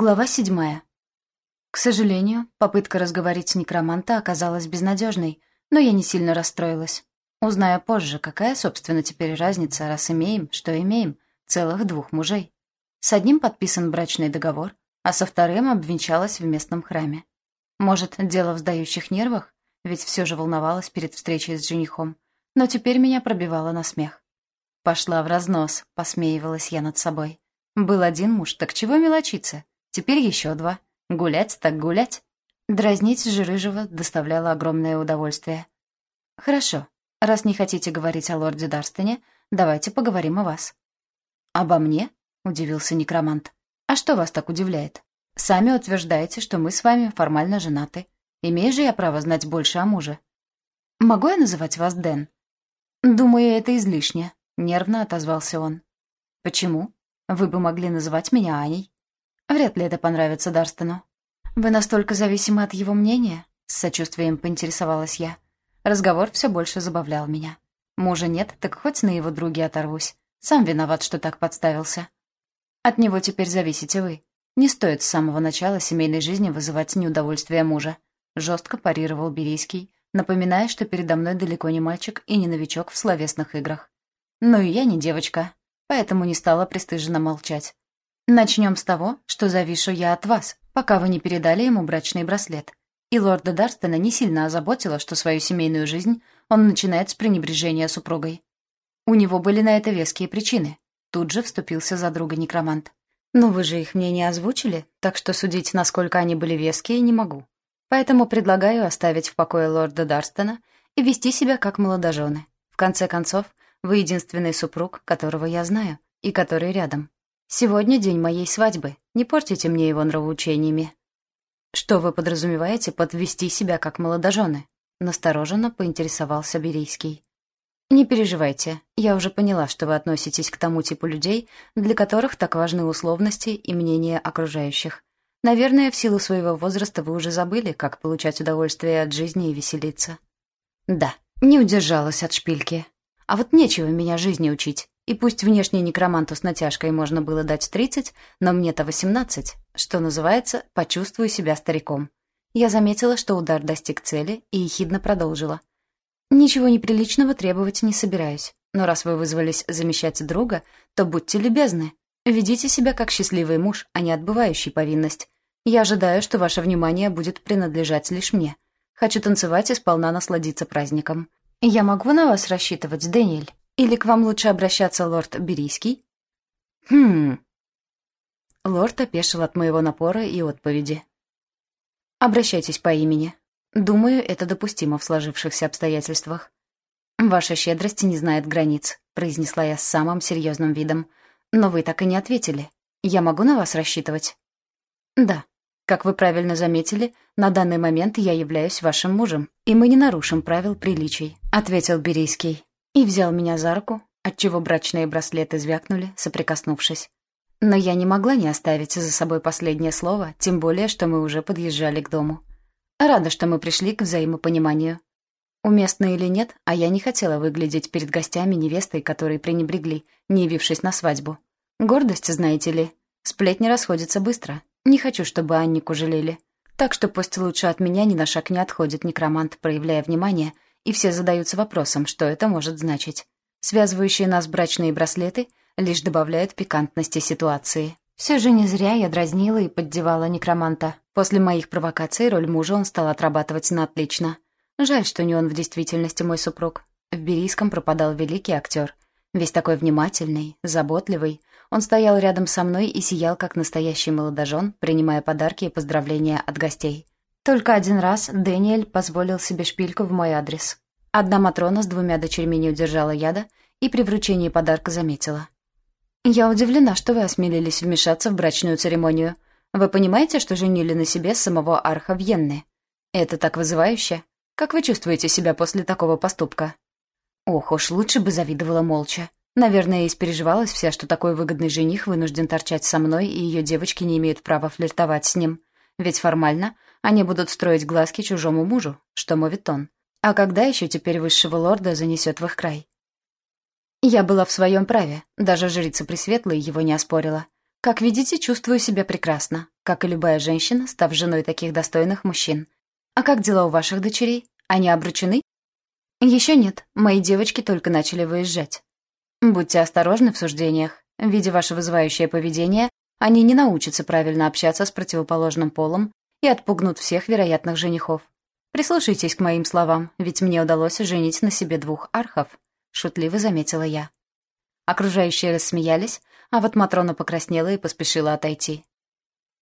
Глава седьмая. К сожалению, попытка разговорить некроманта оказалась безнадежной, но я не сильно расстроилась. Узнаю позже, какая, собственно, теперь разница, раз имеем, что имеем, целых двух мужей. С одним подписан брачный договор, а со вторым обвенчалась в местном храме. Может, дело в сдающих нервах? Ведь все же волновалась перед встречей с женихом. Но теперь меня пробивало на смех. Пошла в разнос, посмеивалась я над собой. Был один муж, так чего мелочиться? Теперь еще два. Гулять так гулять. Дразнить же Рыжего доставляло огромное удовольствие. «Хорошо. Раз не хотите говорить о лорде Дарстоне, давайте поговорим о вас». «Обо мне?» — удивился некромант. «А что вас так удивляет? Сами утверждаете, что мы с вами формально женаты. Имею же я право знать больше о муже». «Могу я называть вас Дэн?» «Думаю, это излишне», — нервно отозвался он. «Почему? Вы бы могли называть меня Аней». Вряд ли это понравится Дарстону. Вы настолько зависимы от его мнения? С сочувствием поинтересовалась я. Разговор все больше забавлял меня. Мужа нет, так хоть на его друге оторвусь. Сам виноват, что так подставился. От него теперь зависите вы. Не стоит с самого начала семейной жизни вызывать неудовольствие мужа. Жестко парировал Берийский, напоминая, что передо мной далеко не мальчик и не новичок в словесных играх. Ну и я не девочка, поэтому не стала пристыженно молчать. Начнем с того, что завишу я от вас, пока вы не передали ему брачный браслет. И лорда Дарстона не сильно озаботило, что свою семейную жизнь он начинает с пренебрежения супругой. У него были на это веские причины. Тут же вступился за друга некромант. Но вы же их мне не озвучили, так что судить, насколько они были веские, не могу. Поэтому предлагаю оставить в покое лорда Дарстона и вести себя как молодожены. В конце концов, вы единственный супруг, которого я знаю, и который рядом. Сегодня день моей свадьбы. Не портите мне его нравоучениями. Что вы подразумеваете под вести себя как молодожены? Настороженно поинтересовался Берийский. Не переживайте, я уже поняла, что вы относитесь к тому типу людей, для которых так важны условности и мнения окружающих. Наверное, в силу своего возраста вы уже забыли, как получать удовольствие от жизни и веселиться. Да, не удержалась от шпильки. А вот нечего меня жизни учить. И пусть внешне некроманту с натяжкой можно было дать тридцать, но мне-то восемнадцать, что называется, почувствую себя стариком. Я заметила, что удар достиг цели, и ехидно продолжила. «Ничего неприличного требовать не собираюсь, но раз вы вызвались замещать друга, то будьте любезны. Ведите себя как счастливый муж, а не отбывающий повинность. Я ожидаю, что ваше внимание будет принадлежать лишь мне. Хочу танцевать и сполна насладиться праздником. Я могу на вас рассчитывать, Дэниэль?» Или к вам лучше обращаться, лорд Берийский?» «Хм...» Лорд опешил от моего напора и отповеди. «Обращайтесь по имени. Думаю, это допустимо в сложившихся обстоятельствах. Ваша щедрость не знает границ», — произнесла я с самым серьезным видом. «Но вы так и не ответили. Я могу на вас рассчитывать?» «Да. Как вы правильно заметили, на данный момент я являюсь вашим мужем, и мы не нарушим правил приличий», — ответил Берийский и взял меня за руку, отчего брачные браслеты звякнули, соприкоснувшись. Но я не могла не оставить за собой последнее слово, тем более, что мы уже подъезжали к дому. Рада, что мы пришли к взаимопониманию. Уместно или нет, а я не хотела выглядеть перед гостями невестой, которые пренебрегли, не явившись на свадьбу. Гордость, знаете ли. Сплетни расходятся быстро. Не хочу, чтобы Аннику жалели. Так что пусть лучше от меня ни на шаг не отходит некромант, проявляя внимание — и все задаются вопросом, что это может значить. Связывающие нас брачные браслеты лишь добавляют пикантности ситуации. Все же не зря я дразнила и поддевала некроманта. После моих провокаций роль мужа он стал отрабатывать на отлично. Жаль, что не он в действительности мой супруг. В Берийском пропадал великий актер. Весь такой внимательный, заботливый. Он стоял рядом со мной и сиял, как настоящий молодожен, принимая подарки и поздравления от гостей. Только один раз Дэниэль позволил себе шпильку в мой адрес. Одна Матрона с двумя дочерьми не удержала яда и при вручении подарка заметила. «Я удивлена, что вы осмелились вмешаться в брачную церемонию. Вы понимаете, что женили на себе самого Арха Вьенны? Это так вызывающе. Как вы чувствуете себя после такого поступка?» Ох уж, лучше бы завидовала молча. Наверное, испереживалась вся, что такой выгодный жених вынужден торчать со мной, и ее девочки не имеют права флиртовать с ним. Ведь формально они будут строить глазки чужому мужу, что мовитон. А когда еще теперь высшего лорда занесет в их край? Я была в своем праве, даже жрица Пресветлая его не оспорила. Как видите, чувствую себя прекрасно. как и любая женщина, став женой таких достойных мужчин. А как дела у ваших дочерей? Они обручены? Еще нет, мои девочки только начали выезжать. Будьте осторожны в суждениях. Видя ваше вызывающее поведение, они не научатся правильно общаться с противоположным полом и отпугнут всех вероятных женихов. Прислушайтесь к моим словам, ведь мне удалось женить на себе двух архов, шутливо заметила я. Окружающие рассмеялись, а вот Матрона покраснела и поспешила отойти.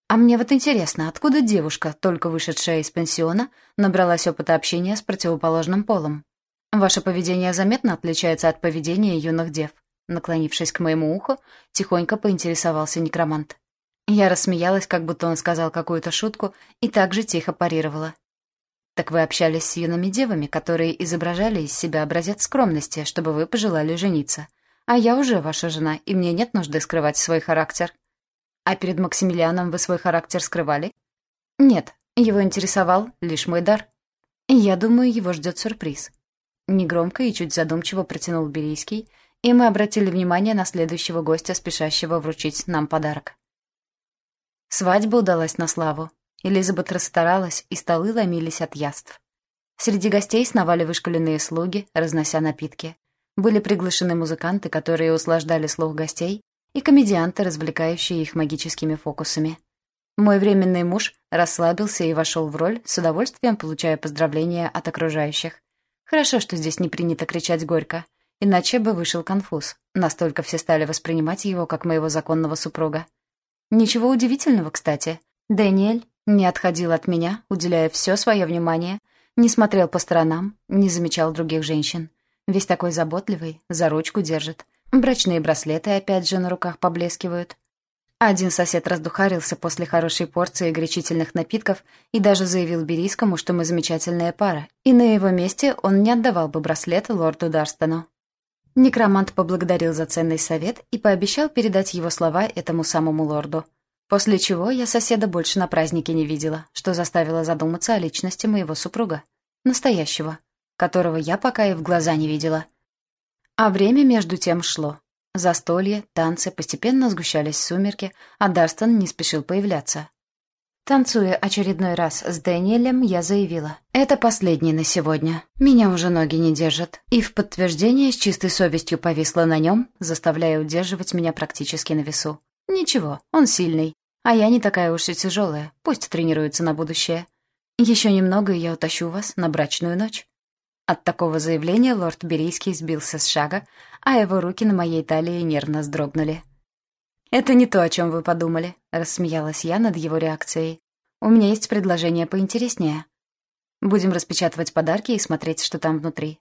А мне вот интересно, откуда девушка, только вышедшая из пансиона, набралась опыта общения с противоположным полом? Ваше поведение заметно отличается от поведения юных дев. Наклонившись к моему уху, тихонько поинтересовался некромант. Я рассмеялась, как будто он сказал какую-то шутку, и также тихо парировала. «Так вы общались с юными девами, которые изображали из себя образец скромности, чтобы вы пожелали жениться. А я уже ваша жена, и мне нет нужды скрывать свой характер». «А перед Максимилианом вы свой характер скрывали?» «Нет, его интересовал лишь мой дар. Я думаю, его ждет сюрприз». Негромко и чуть задумчиво протянул Берийский, и мы обратили внимание на следующего гостя, спешащего вручить нам подарок. Свадьба удалась на славу. Элизабет расстаралась, и столы ломились от яств. Среди гостей сновали вышкаленные слуги, разнося напитки. Были приглашены музыканты, которые услаждали слух гостей, и комедианты, развлекающие их магическими фокусами. Мой временный муж расслабился и вошел в роль, с удовольствием получая поздравления от окружающих. Хорошо, что здесь не принято кричать горько, иначе бы вышел конфуз. Настолько все стали воспринимать его как моего законного супруга. Ничего удивительного, кстати. Дэниэль не отходил от меня, уделяя все свое внимание, не смотрел по сторонам, не замечал других женщин. Весь такой заботливый, за ручку держит. Брачные браслеты опять же на руках поблескивают. Один сосед раздухарился после хорошей порции горячительных напитков и даже заявил Берийскому, что мы замечательная пара, и на его месте он не отдавал бы браслет лорду Дарстону. Некромант поблагодарил за ценный совет и пообещал передать его слова этому самому лорду. После чего я соседа больше на празднике не видела, что заставило задуматься о личности моего супруга. Настоящего, которого я пока и в глаза не видела. А время между тем шло. Застолье, танцы, постепенно сгущались сумерки, а Дарстон не спешил появляться. Танцуя очередной раз с Дэниелем, я заявила. «Это последний на сегодня. Меня уже ноги не держат». И в подтверждение с чистой совестью повисла на нем, заставляя удерживать меня практически на весу. «Ничего, он сильный. А я не такая уж и тяжелая. Пусть тренируется на будущее. Еще немного, и я утащу вас на брачную ночь». От такого заявления лорд Берийский сбился с шага, а его руки на моей талии нервно сдрогнули. «Это не то, о чем вы подумали», — рассмеялась я над его реакцией. «У меня есть предложение поинтереснее. Будем распечатывать подарки и смотреть, что там внутри».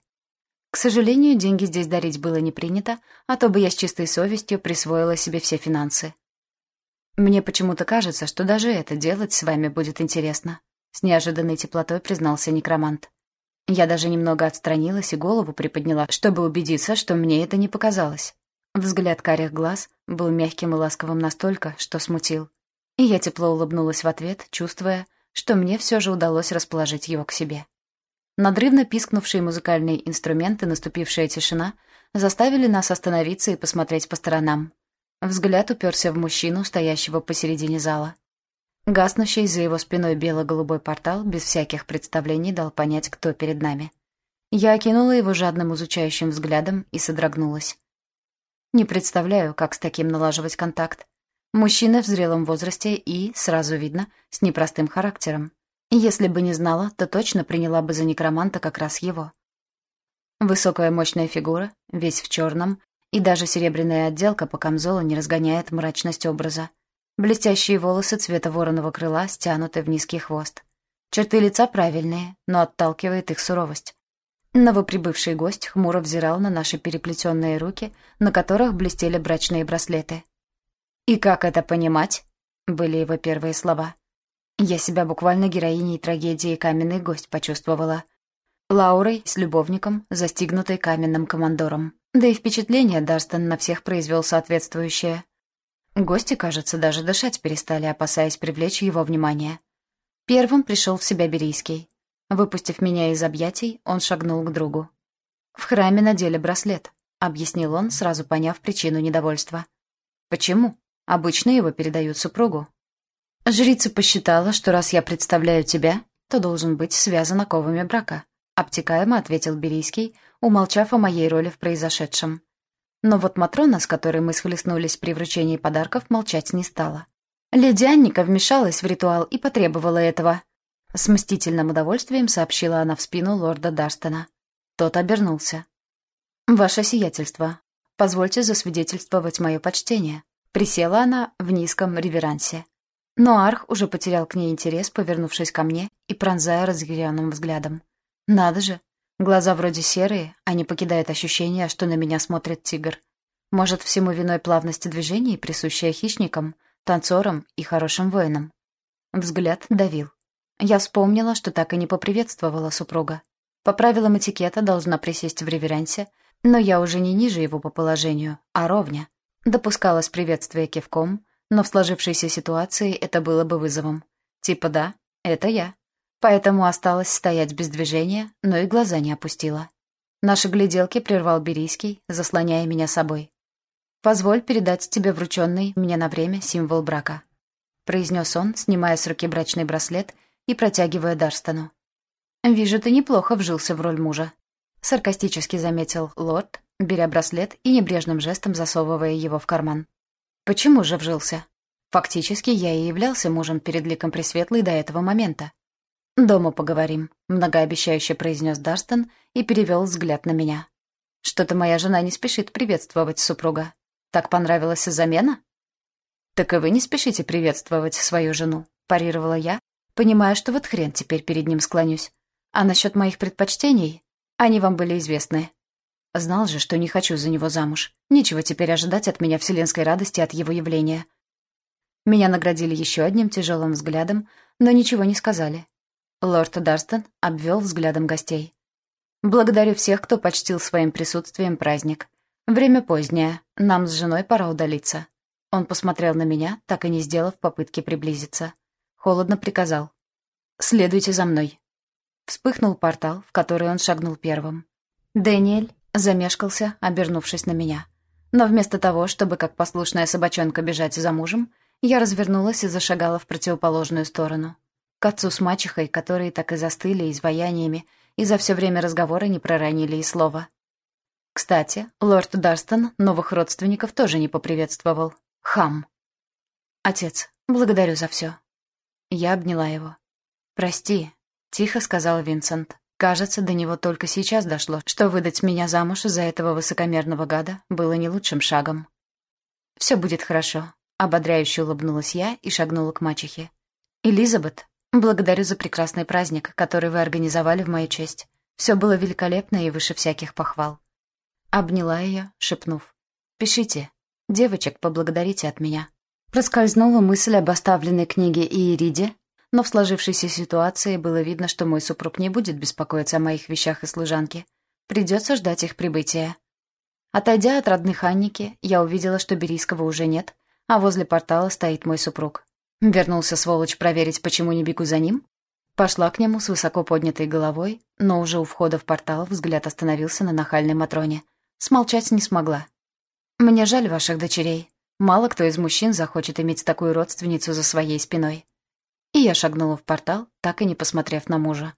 К сожалению, деньги здесь дарить было не принято, а то бы я с чистой совестью присвоила себе все финансы. «Мне почему-то кажется, что даже это делать с вами будет интересно», — с неожиданной теплотой признался некромант. Я даже немного отстранилась и голову приподняла, чтобы убедиться, что мне это не показалось. Взгляд карих глаз был мягким и ласковым настолько, что смутил. И я тепло улыбнулась в ответ, чувствуя, что мне все же удалось расположить его к себе. Надрывно пискнувшие музыкальные инструменты, наступившая тишина, заставили нас остановиться и посмотреть по сторонам. Взгляд уперся в мужчину, стоящего посередине зала. Гаснущий за его спиной бело-голубой портал без всяких представлений дал понять, кто перед нами. Я окинула его жадным изучающим взглядом и содрогнулась. Не представляю, как с таким налаживать контакт. Мужчина в зрелом возрасте и, сразу видно, с непростым характером. Если бы не знала, то точно приняла бы за некроманта как раз его. Высокая мощная фигура, весь в черном, и даже серебряная отделка по камзолу не разгоняет мрачность образа. Блестящие волосы цвета вороного крыла стянуты в низкий хвост. Черты лица правильные, но отталкивает их суровость. Новоприбывший гость хмуро взирал на наши переплетенные руки, на которых блестели брачные браслеты. «И как это понимать?» — были его первые слова. Я себя буквально героиней трагедии «Каменный гость» почувствовала. Лаурой с любовником, застигнутой каменным командором. Да и впечатление Дарстон на всех произвел соответствующее — Гости, кажется, даже дышать перестали, опасаясь привлечь его внимание. Первым пришел в себя Берийский. Выпустив меня из объятий, он шагнул к другу. «В храме надели браслет», — объяснил он, сразу поняв причину недовольства. «Почему? Обычно его передают супругу». Жрица посчитала, что раз я представляю тебя, то должен быть связан оковами брака. Обтекаемо ответил Берийский, умолчав о моей роли в произошедшем. Но вот Матрона, с которой мы схлестнулись при вручении подарков, молчать не стала. Леди Анника вмешалась в ритуал и потребовала этого. С мстительным удовольствием сообщила она в спину лорда Дарстона. Тот обернулся. «Ваше сиятельство, позвольте засвидетельствовать мое почтение». Присела она в низком реверансе. Но Арх уже потерял к ней интерес, повернувшись ко мне и пронзая разъяренным взглядом. «Надо же, Глаза вроде серые, а не покидает ощущение, что на меня смотрит тигр. Может, всему виной плавности движений, присущая хищникам, танцорам и хорошим воинам. Взгляд давил. Я вспомнила, что так и не поприветствовала супруга. По правилам этикета должна присесть в реверансе, но я уже не ниже его по положению, а ровня. Допускалось приветствие кивком, но в сложившейся ситуации это было бы вызовом. Типа да, это я. Поэтому осталось стоять без движения, но и глаза не опустила. Наши гляделки прервал Берийский, заслоняя меня собой. «Позволь передать тебе врученный мне на время символ брака», произнес он, снимая с руки брачный браслет и протягивая Дарстону. «Вижу, ты неплохо вжился в роль мужа», саркастически заметил лорд, беря браслет и небрежным жестом засовывая его в карман. «Почему же вжился? Фактически я и являлся мужем перед ликом Пресветлой до этого момента. «Дома поговорим», — многообещающе произнес Дарстон и перевел взгляд на меня. «Что-то моя жена не спешит приветствовать супруга. Так понравилась замена?» «Так и вы не спешите приветствовать свою жену», — парировала я, понимая, что вот хрен теперь перед ним склонюсь. «А насчет моих предпочтений? Они вам были известны. Знал же, что не хочу за него замуж. Нечего теперь ожидать от меня вселенской радости от его явления». Меня наградили еще одним тяжелым взглядом, но ничего не сказали, Лорд Дарстон обвел взглядом гостей. «Благодарю всех, кто почтил своим присутствием праздник. Время позднее, нам с женой пора удалиться». Он посмотрел на меня, так и не сделав попытки приблизиться. Холодно приказал. «Следуйте за мной». Вспыхнул портал, в который он шагнул первым. Дэниэль замешкался, обернувшись на меня. Но вместо того, чтобы как послушная собачонка бежать за мужем, я развернулась и зашагала в противоположную сторону к отцу с мачехой, которые так и застыли изваяниями и за все время разговора не проронили и слова. Кстати, лорд Дарстон новых родственников тоже не поприветствовал. Хам. «Отец, благодарю за все». Я обняла его. «Прости», — тихо сказал Винсент. Кажется, до него только сейчас дошло, что выдать меня замуж за этого высокомерного гада было не лучшим шагом. «Все будет хорошо», — ободряюще улыбнулась я и шагнула к мачехе. «Элизабет, Благодарю за прекрасный праздник, который вы организовали в мою честь. Все было великолепно и выше всяких похвал. Обняла ее, шепнув. «Пишите. Девочек поблагодарите от меня». Проскользнула мысль об оставленной книге Иериде, но в сложившейся ситуации было видно, что мой супруг не будет беспокоиться о моих вещах и служанке. Придется ждать их прибытия. Отойдя от родных Анники, я увидела, что Берийского уже нет, а возле портала стоит мой супруг. Вернулся сволочь проверить, почему не бегу за ним? Пошла к нему с высоко поднятой головой, но уже у входа в портал взгляд остановился на нахальной Матроне. Смолчать не смогла. «Мне жаль ваших дочерей. Мало кто из мужчин захочет иметь такую родственницу за своей спиной». И я шагнула в портал, так и не посмотрев на мужа.